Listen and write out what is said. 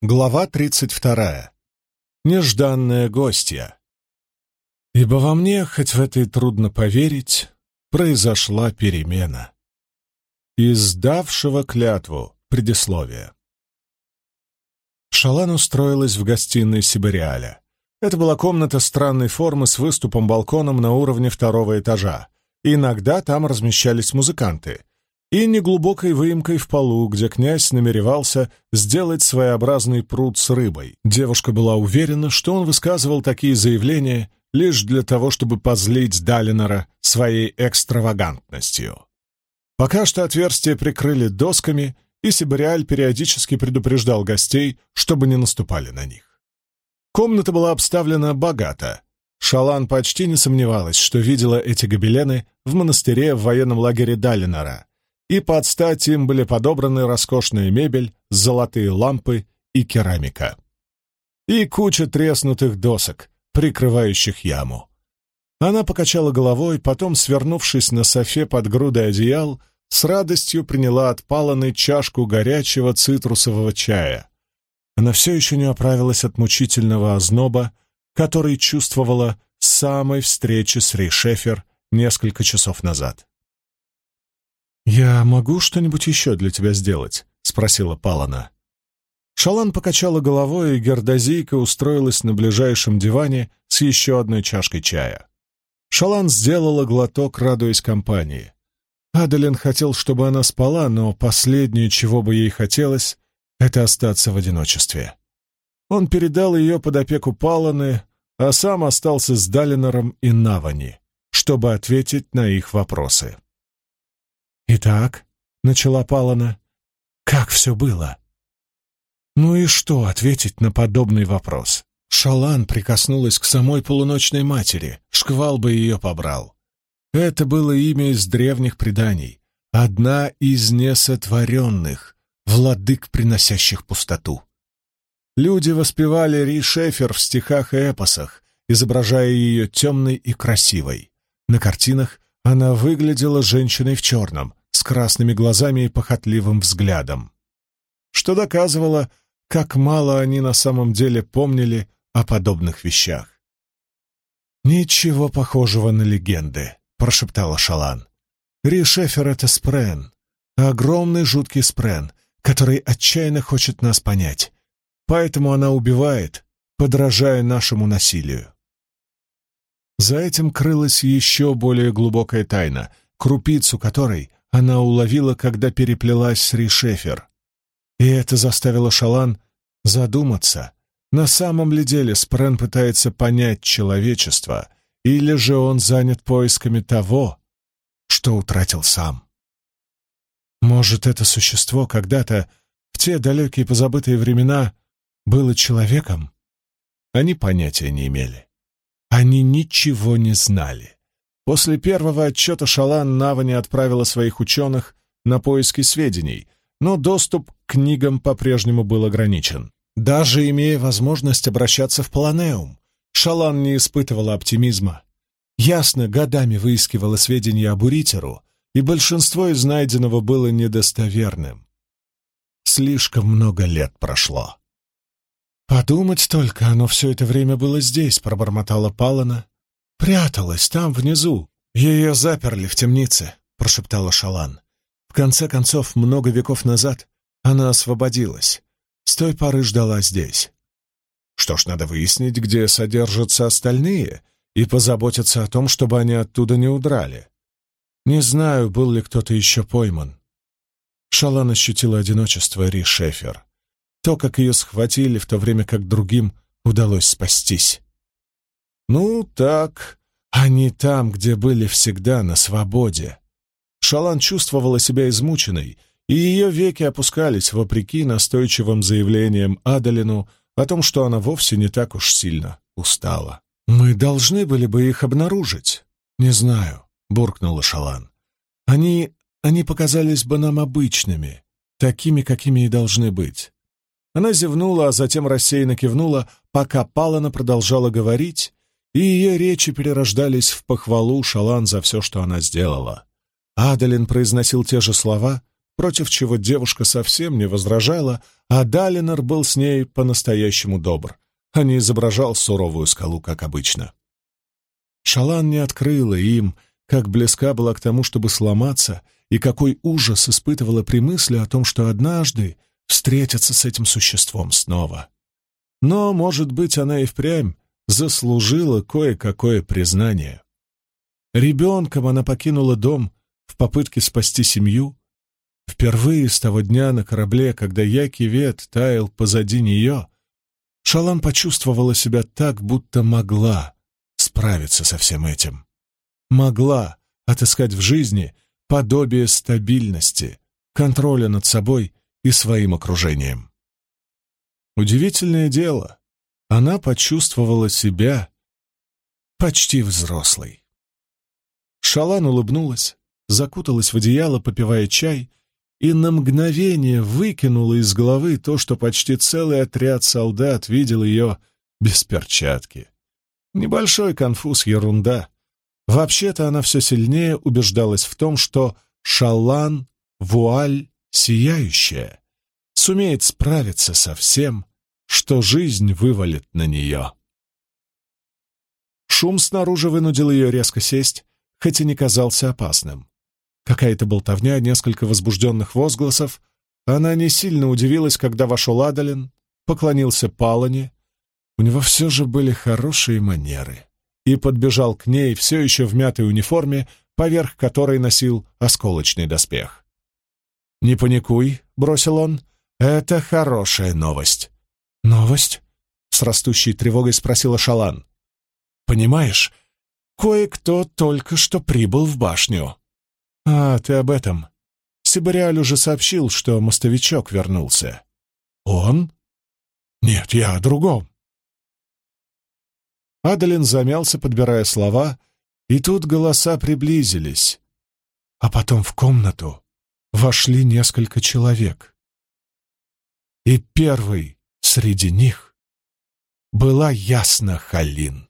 Глава 32. Нежданная гостья. Ибо во мне, хоть в это и трудно поверить, произошла перемена. Из давшего клятву предисловие. Шалан устроилась в гостиной Сибириаля. Это была комната странной формы с выступом-балконом на уровне второго этажа. Иногда там размещались музыканты, и неглубокой выемкой в полу, где князь намеревался сделать своеобразный пруд с рыбой. Девушка была уверена, что он высказывал такие заявления лишь для того, чтобы позлить Далинора своей экстравагантностью. Пока что отверстия прикрыли досками, и Сибириаль периодически предупреждал гостей, чтобы не наступали на них. Комната была обставлена богато. Шалан почти не сомневалась, что видела эти гобелены в монастыре в военном лагере Далинора — и под стать им были подобраны роскошная мебель, золотые лампы и керамика. И куча треснутых досок, прикрывающих яму. Она покачала головой, потом, свернувшись на софе под грудой одеял, с радостью приняла от Паланы чашку горячего цитрусового чая. Она все еще не оправилась от мучительного озноба, который чувствовала с самой встречи с Рейшефер несколько часов назад. «Я могу что-нибудь еще для тебя сделать?» — спросила Палана. Шалан покачала головой, и Гердозийка устроилась на ближайшем диване с еще одной чашкой чая. Шалан сделала глоток, радуясь компании. Адалин хотел, чтобы она спала, но последнее, чего бы ей хотелось, — это остаться в одиночестве. Он передал ее под опеку Паланы, а сам остался с Далинором и Навани, чтобы ответить на их вопросы. «Итак», — начала Палана, — «как все было?» Ну и что ответить на подобный вопрос? Шалан прикоснулась к самой полуночной матери, шквал бы ее побрал. Это было имя из древних преданий, одна из несотворенных, владык, приносящих пустоту. Люди воспевали Ри Шефер в стихах и эпосах, изображая ее темной и красивой. На картинах она выглядела женщиной в черном, красными глазами и похотливым взглядом, что доказывало, как мало они на самом деле помнили о подобных вещах. «Ничего похожего на легенды», — прошептала Шалан. «Ри Шефер — это спрен, огромный жуткий спрен, который отчаянно хочет нас понять, поэтому она убивает, подражая нашему насилию». За этим крылась еще более глубокая тайна, крупицу которой она уловила, когда переплелась с Ришефер. И это заставило Шалан задуматься, на самом ли деле Спрен пытается понять человечество, или же он занят поисками того, что утратил сам. Может, это существо когда-то, в те далекие позабытые времена, было человеком? Они понятия не имели. Они ничего не знали. После первого отчета Шалан Навани отправила своих ученых на поиски сведений, но доступ к книгам по-прежнему был ограничен. Даже имея возможность обращаться в Полонеум, Шалан не испытывала оптимизма. Ясно, годами выискивала сведения об Уритеру, и большинство из найденного было недостоверным. Слишком много лет прошло. «Подумать только, оно все это время было здесь», — пробормотала Палана, «Пряталась там, внизу. Ее заперли в темнице», — прошептала Шалан. «В конце концов, много веков назад она освободилась. С той поры ждала здесь. Что ж, надо выяснить, где содержатся остальные, и позаботиться о том, чтобы они оттуда не удрали. Не знаю, был ли кто-то еще пойман». Шалан ощутила одиночество Ри Шефер. То, как ее схватили, в то время как другим удалось спастись. Ну, так, они там, где были всегда, на свободе. Шалан чувствовала себя измученной, и ее веки опускались вопреки настойчивым заявлениям Адалину о том, что она вовсе не так уж сильно устала. «Мы должны были бы их обнаружить». «Не знаю», — буркнула Шалан. «Они... они показались бы нам обычными, такими, какими и должны быть». Она зевнула, а затем рассеянно кивнула, пока Палана продолжала говорить, и ее речи перерождались в похвалу Шалан за все, что она сделала. Адалин произносил те же слова, против чего девушка совсем не возражала, а Далинор был с ней по-настоящему добр, а не изображал суровую скалу, как обычно. Шалан не открыла им, как близка была к тому, чтобы сломаться, и какой ужас испытывала при мысли о том, что однажды встретиться с этим существом снова. Но, может быть, она и впрямь заслужила кое-какое признание. Ребенком она покинула дом в попытке спасти семью. Впервые с того дня на корабле, когда Якивет таял позади нее, Шалан почувствовала себя так, будто могла справиться со всем этим. Могла отыскать в жизни подобие стабильности, контроля над собой и своим окружением. Удивительное дело, она почувствовала себя почти взрослой. Шалан улыбнулась, закуталась в одеяло, попивая чай, и на мгновение выкинула из головы то, что почти целый отряд солдат видел ее без перчатки. Небольшой конфуз, ерунда. Вообще-то она все сильнее убеждалась в том, что Шалан — вуаль сияющая, сумеет справиться со всем, что жизнь вывалит на нее. Шум снаружи вынудил ее резко сесть, хоть и не казался опасным. Какая-то болтовня, несколько возбужденных возгласов. Она не сильно удивилась, когда вошел Адалин, поклонился Палане. У него все же были хорошие манеры. И подбежал к ней, все еще в мятой униформе, поверх которой носил осколочный доспех. «Не паникуй», — бросил он, — «это хорошая новость». «Новость?» — с растущей тревогой спросила Шалан. «Понимаешь, кое-кто только что прибыл в башню». «А, ты об этом. Сибариаль уже сообщил, что мостовичок вернулся». «Он?» «Нет, я о другом». Адалин замялся, подбирая слова, и тут голоса приблизились. А потом в комнату вошли несколько человек. И первый среди них была ясно Халин.